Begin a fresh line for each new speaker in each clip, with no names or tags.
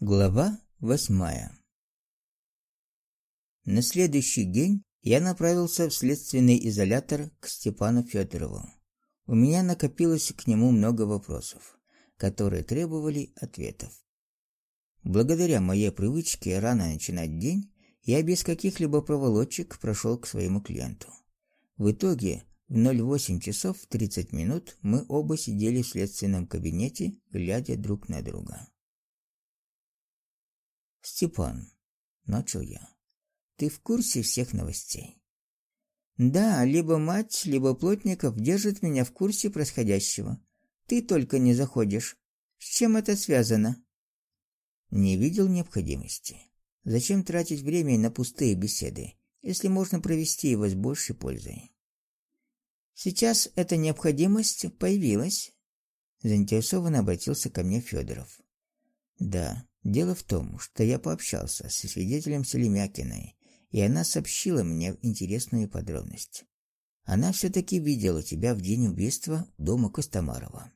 Глава восьмая На следующий день я направился в следственный изолятор к Степану Федорову. У меня накопилось к нему много вопросов, которые требовали ответов. Благодаря моей привычке рано начинать день, я без каких-либо проволочек прошел к своему клиенту. В итоге в 08 часов 30 минут мы оба сидели в следственном кабинете, глядя друг на друга. Степан, начал я. Ты в курсе всех новостей? Да, либо мать, либо Плотников держат меня в курсе происходящего. Ты только не заходишь. С чем это связано? Не видел необходимости. Зачем тратить время на пустые беседы, если можно провести его с большей пользой? Сейчас эта необходимость появилась. Заинтересованно обратился ко мне Федоров. Да, Дело в том, что я пообщался со свидетелем Селемякиной, и она сообщила мне интересную подробность. Она все-таки видела тебя в день убийства дома Костомарова.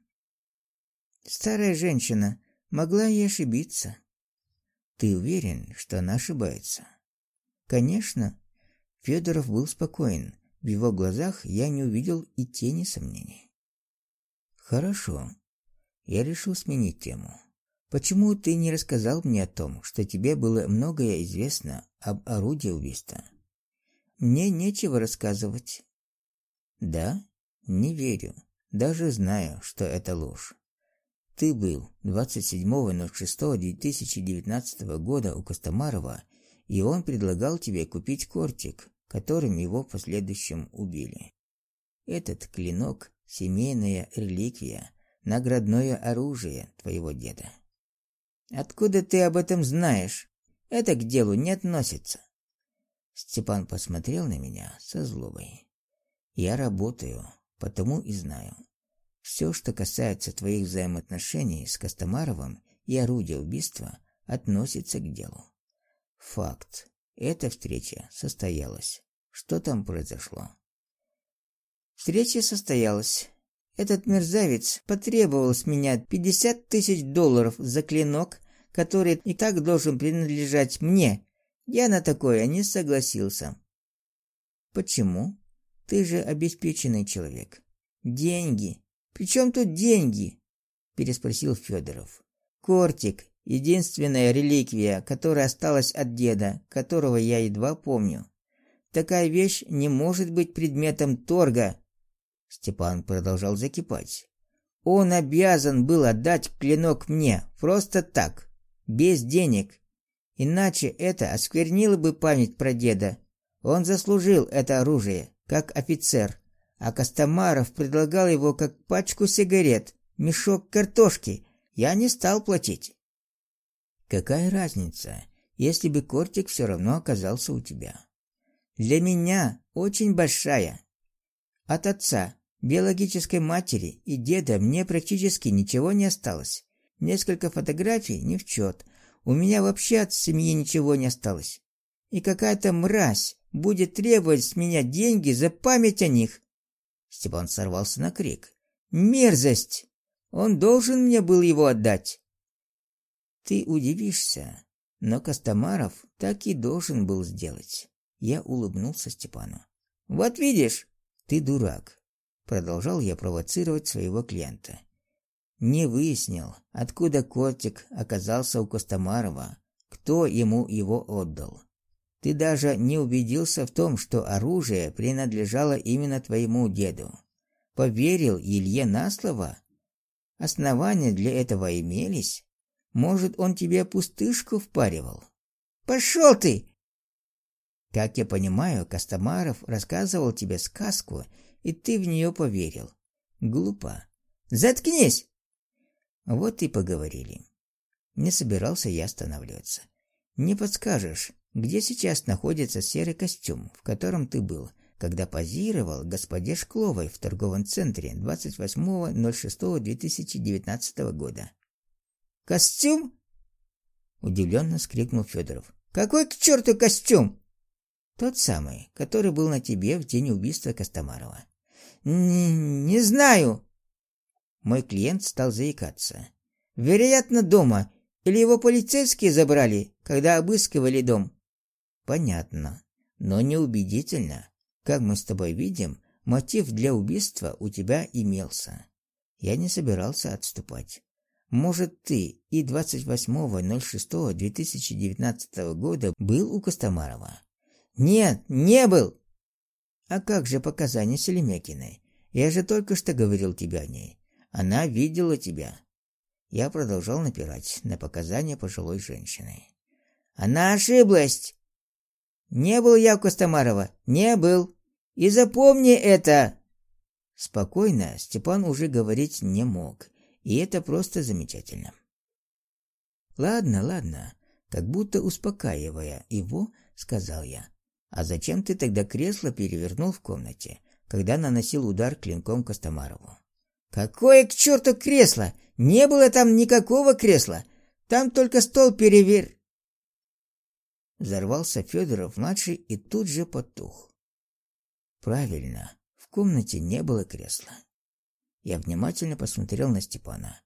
Старая женщина, могла и ошибиться. Ты уверен, что она ошибается? Конечно. Федоров был спокоен. В его глазах я не увидел и тени сомнений. Хорошо. Я решил сменить тему. Почему ты не рассказал мне о том, что тебе было многое известно об орудии убийства? Мне нечего рассказывать. Да? Не верю, даже знаю, что это ложь. Ты был 27.06.2019 года у Костомарова, и он предлагал тебе купить кортик, которым его в последующем убили. Этот клинок семейная реликвия, наградное оружие твоего деда. Откуда ты об этом знаешь? Это к делу не относится. Степан посмотрел на меня со злобой. Я работаю, потому и знаю. Все, что касается твоих взаимоотношений с Костомаровым и орудия убийства, относится к делу. Факт. Эта встреча состоялась. Что там произошло? Встреча состоялась. Этот мерзавец потребовал с меня 50 тысяч долларов за клинок, который и так должен принадлежать мне. Я на такое не согласился. Почему? Ты же обеспеченный человек. Деньги. Причем тут деньги? переспросил Федоров. Кортик единственная реликвия, которая осталась от деда, которого я едва помню. Такая вещь не может быть предметом торга Степан продолжал закипать. Он обязан был отдать клинок мне, просто так, без денег. Иначе это осквернило бы память про деда. Он заслужил это оружие, как офицер, а Костомаров предлагал его как пачку сигарет, мешок картошки. Я не стал платить. Какая разница, если бы кортик все равно оказался у тебя? Для меня очень большая. От отца Биологической матери и деда мне практически ничего не осталось. Несколько фотографий не в счет. У меня вообще от семьи ничего не осталось. И какая-то мразь будет требовать с меня деньги за память о них. Степан сорвался на крик. Мерзость! Он должен мне был его отдать. Ты удивишься, но Костомаров так и должен был сделать. Я улыбнулся Степану. Вот видишь, ты дурак. Продолжал я провоцировать своего клиента. Не выяснил, откуда котик оказался у Костомарова, кто ему его отдал. Ты даже не убедился в том, что оружие принадлежало именно твоему деду. Поверил Илье на слово? Основания для этого имелись? Может, он тебе пустышку впаривал? Пошел ты! Как я понимаю, Костомаров рассказывал тебе сказку и ты в нее поверил. Глупо. Заткнись. Вот и поговорили. Не собирался я останавливаться. Не подскажешь, где сейчас находится серый костюм, в котором ты был, когда позировал господе Шкловой в торговом центре 28.06.2019 года? Костюм? удивленно скрикнул Федоров. Какой к черту костюм? Тот самый, который был на тебе в день убийства Костомарова. Не, не знаю. Мой клиент стал заикаться. Вероятно, дома. Или его полицейские забрали, когда обыскивали дом?
Понятно, но неубедительно. Как мы с тобой видим, мотив для убийства у тебя имелся. Я не собирался отступать. Может, ты и 28.06.2019 года был у Костомарова?
Нет, не был.
А как же показания Селемякиной? Я же только что говорил тебе о ней. Она видела тебя. Я продолжал напирать на показания пожилой женщины.
Она ошиблась. Не был я у Костомарова, не был. И запомни это.
Спокойно Степан уже говорить не мог, и это просто замечательно. Ладно, ладно, как будто успокаивая его, сказал я. А зачем ты тогда кресло перевернул в комнате, когда наносил удар клинком Костомарову?
Какое к черту кресло? Не было там никакого кресла. Там только стол перевер...
Взорвался Федоров-младший и тут же потух. Правильно, в комнате не было кресла. Я внимательно посмотрел на Степана.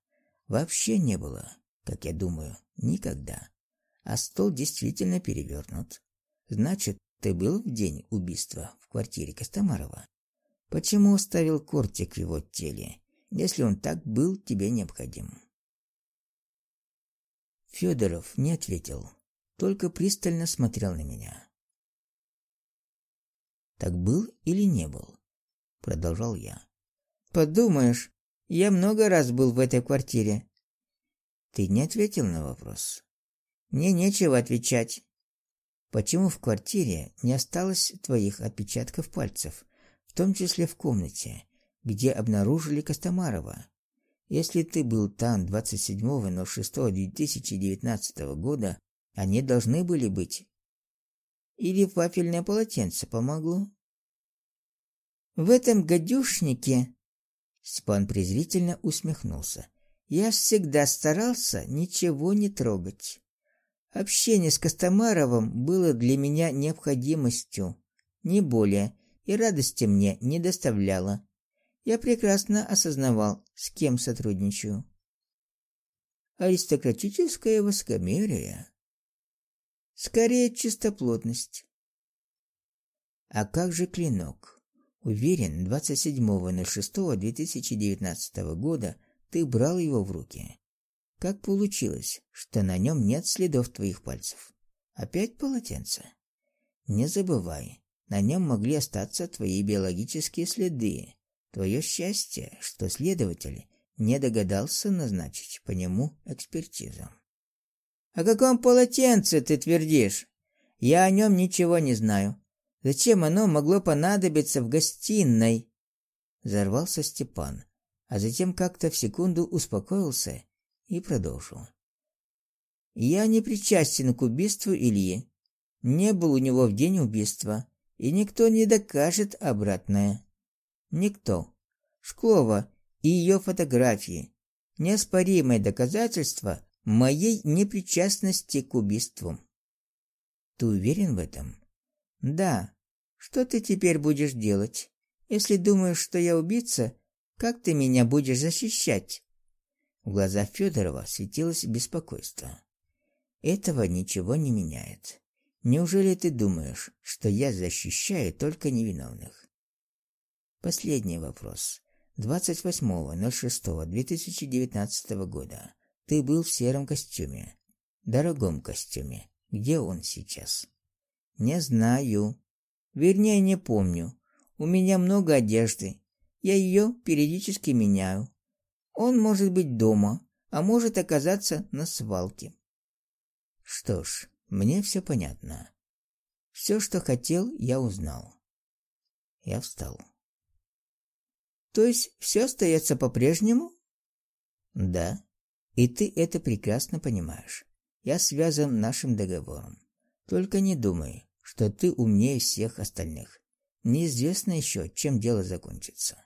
Вообще не было, как я думаю, никогда. А стол действительно перевернут. Значит, ты был в день убийства в квартире Костомарова? Почему оставил кортик в его теле, если он так был тебе необходим? Федоров не ответил, только пристально смотрел на меня. Так был или не был? продолжал я.
Подумаешь, я много раз был в этой квартире.
Ты не ответил на вопрос.
Мне нечего отвечать.
Почему в квартире не осталось твоих отпечатков пальцев, в том числе в комнате, где обнаружили Костомарова? Если ты был там 27.06.2019 года, они должны были быть. Или вафельное полотенце помогло?
В этом гадюшнике
Спан презрительно усмехнулся.
Я всегда старался ничего не трогать. Общение с Костомаровым было для меня необходимостью, не более, и радости мне не доставляло. Я прекрасно осознавал, с кем сотрудничаю.
Аристократическое воскомерие.
Скорее чистоплотность.
А как же клинок? Уверен, 27.06.2019 года ты брал его в руки. Как получилось, что на нем нет следов твоих пальцев? Опять полотенце? Не забывай, на нем могли остаться твои биологические следы. Твое счастье, что следователь не догадался назначить по нему экспертизу.
О каком полотенце ты твердишь? Я о нем ничего не знаю. Зачем оно могло понадобиться в гостиной?
Зарвался Степан, а затем как-то в секунду успокоился и продолжил.
Я не причастен к убийству Ильи. Не был у него в день убийства, и никто не докажет обратное. Никто. Шклова и ее фотографии неоспоримое доказательство моей непричастности к убийству.
Ты уверен в этом?
Да. Что ты теперь будешь делать? Если думаешь, что я убийца, как ты меня будешь защищать?
В глазах Федорова светилось беспокойство. Этого ничего не меняет. Неужели ты думаешь, что я защищаю только невиновных? Последний вопрос. 28.06.2019 года. Ты был в сером костюме. Дорогом костюме. Где он сейчас?
Не знаю. Вернее, не помню. У меня много одежды. Я ее периодически меняю. Он может быть дома, а может оказаться на свалке.
Что ж, мне все понятно. Все, что хотел, я узнал. Я встал.
То есть все остается по-прежнему?
Да. И ты это прекрасно понимаешь. Я связан нашим договором. Только не думай, что ты умнее всех остальных. Неизвестно еще, чем дело закончится.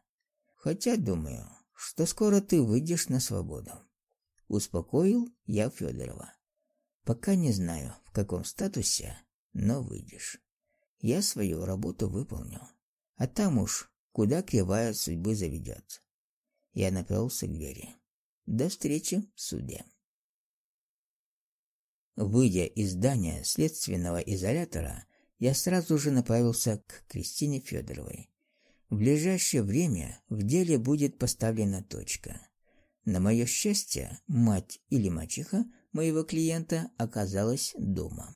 Хотя думаю, что скоро ты выйдешь на свободу. Успокоил я Федорова. Пока не знаю, в каком статусе, но выйдешь. Я свою работу выполнил. А там уж куда кривая судьбы заведет. Я направился к двери. До встречи в суде.
Выйдя из здания следственного изолятора, я сразу же направился к Кристине Федоровой. В ближайшее время в деле будет поставлена точка. На мое счастье, мать или мачеха моего клиента оказалась дома.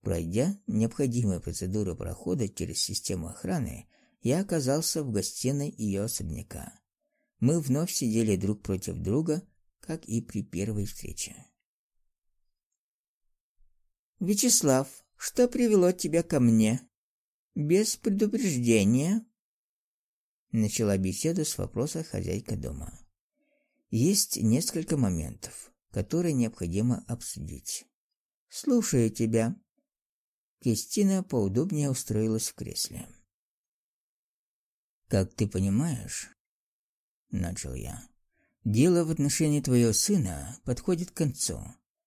Пройдя необходимые процедуры прохода через систему охраны, я оказался в гостиной ее особняка. Мы вновь сидели друг против друга, как и при первой встрече.
Вячеслав, что привело тебя ко мне? Без предупреждения? Начала беседу с вопроса хозяйка дома.
Есть несколько моментов, которые необходимо обсудить.
Слушаю тебя.
Кристина поудобнее устроилась в кресле. Как ты понимаешь, начал я. Дело в отношении твоего сына подходит к концу.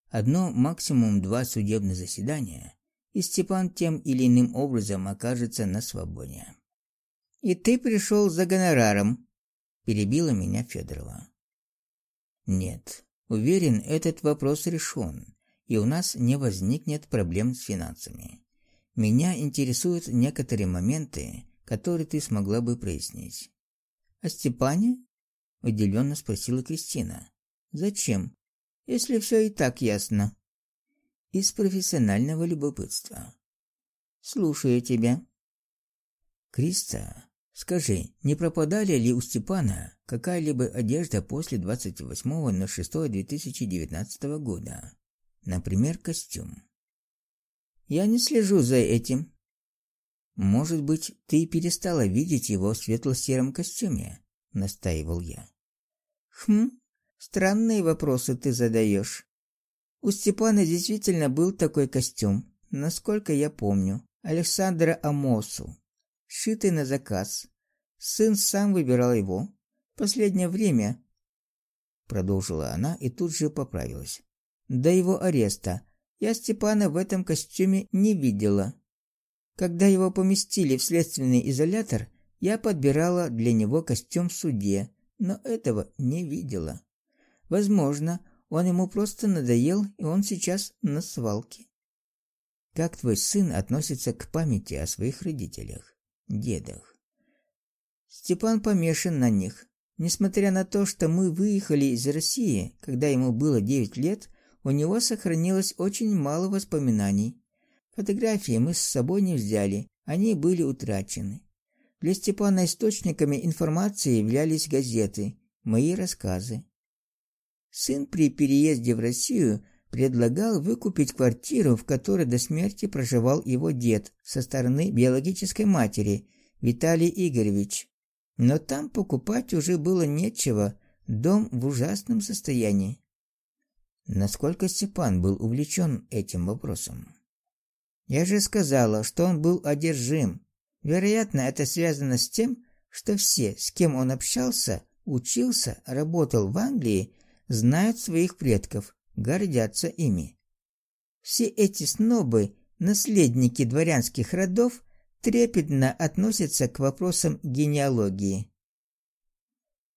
Одно, максимум два судебных заседания, и Степан тем или иным образом окажется на свободе.
И ты пришел за гонораром,
перебила меня Федорова. Нет, уверен, этот вопрос решен, и у нас не возникнет проблем с финансами. Меня интересуют некоторые моменты, которые ты смогла бы прояснить.
О Степане? удивленно спросила Кристина. Зачем, если все и так ясно?
Из профессионального любопытства.
Слушаю тебя.
Криста, Скажи, не пропадали ли у Степана какая-либо одежда после 28.06.2019 года? Например, костюм.
Я не слежу за этим.
Может быть, ты перестала видеть его в светло-сером костюме, настаивал я.
Хм, странные вопросы ты задаешь. У Степана действительно был такой костюм, насколько я помню, Александра Амосу сшитый на заказ. Сын сам выбирал его. Последнее время, продолжила она и тут же поправилась. До его ареста я Степана в этом костюме не видела. Когда его поместили в следственный изолятор, я подбирала для него костюм в суде, но этого не видела. Возможно, он ему просто надоел, и он сейчас на свалке.
Как твой сын относится к памяти о своих родителях? Дедах.
Степан помешан на них. Несмотря на то, что мы выехали из России, когда ему было 9 лет, у него сохранилось очень мало воспоминаний. Фотографии мы с собой не взяли, они были утрачены. Для Степана источниками информации являлись газеты, мои рассказы. Сын при переезде в Россию предлагал выкупить квартиру, в которой до смерти проживал его дед со стороны биологической матери, Виталий Игоревич. Но там покупать уже было нечего, дом в ужасном состоянии.
Насколько Степан был увлечен этим вопросом?
Я же сказала, что он был одержим. Вероятно, это связано с тем, что все, с кем он общался, учился, работал в Англии, знают своих предков гордятся ими. Все эти снобы, наследники дворянских родов, трепетно относятся к вопросам генеалогии.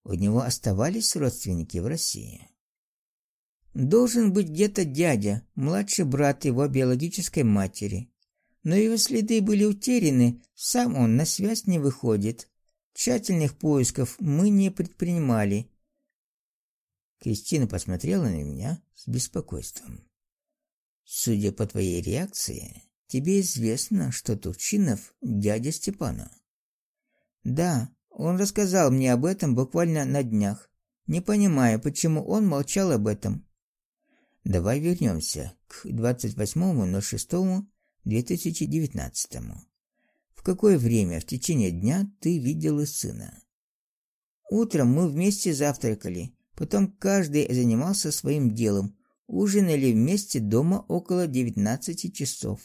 У него оставались родственники в России.
Должен быть где-то дядя, младший брат его биологической матери. Но его следы были утеряны, сам он на связь не выходит. Тщательных поисков мы не предпринимали,
Кристина посмотрела на меня с беспокойством. Судя по твоей реакции, тебе известно, что Турчинов дядя Степана.
Да, он рассказал мне об этом буквально на днях, не понимая, почему он молчал об этом.
Давай вернемся к 28.06.2019. В какое время в течение дня ты видела сына?
Утром мы вместе завтракали. Потом каждый занимался своим делом. Ужинали вместе дома около 19 часов.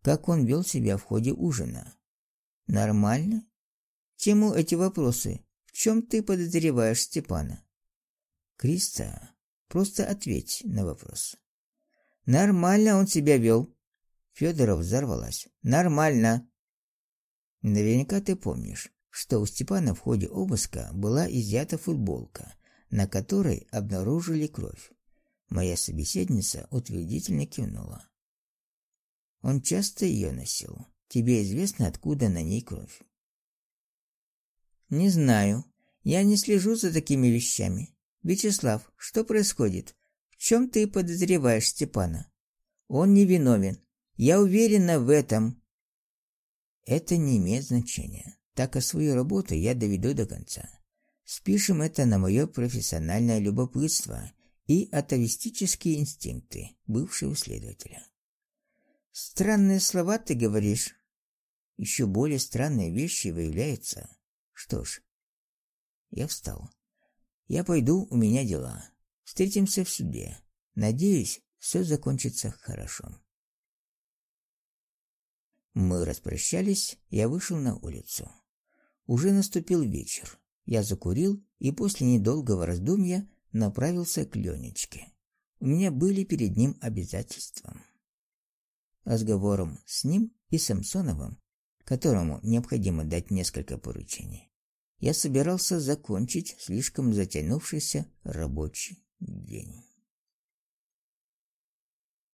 Как он вел себя в ходе ужина?
Нормально? Чему эти вопросы? В чем ты подозреваешь Степана?
Криста, просто ответь на вопрос.
Нормально он себя вел. Федоров взорвалась. Нормально.
Наверняка ты помнишь, что у Степана в ходе обыска была изъята футболка, на которой обнаружили кровь. Моя собеседница утвердительно кивнула. Он часто ее носил. Тебе известно, откуда на ней кровь?
Не знаю. Я не слежу за такими вещами. Вячеслав, что происходит? В чем ты подозреваешь Степана? Он не виновен. Я уверена в этом.
Это не имеет значения. Так как свою работу я доведу до конца. Спишем это на мое профессиональное любопытство и атовистические инстинкты бывшего следователя.
Странные слова ты говоришь.
Еще более странные вещи выявляются. Что ж, я встал. Я пойду, у меня дела. Встретимся в суде. Надеюсь, все закончится хорошо. Мы распрощались, я вышел на улицу. Уже наступил вечер. Я закурил и после недолгого раздумья направился к Ленечке. У меня были перед ним обязательства. Разговором с ним и Самсоновым, которому необходимо дать несколько поручений, я собирался закончить слишком затянувшийся рабочий день.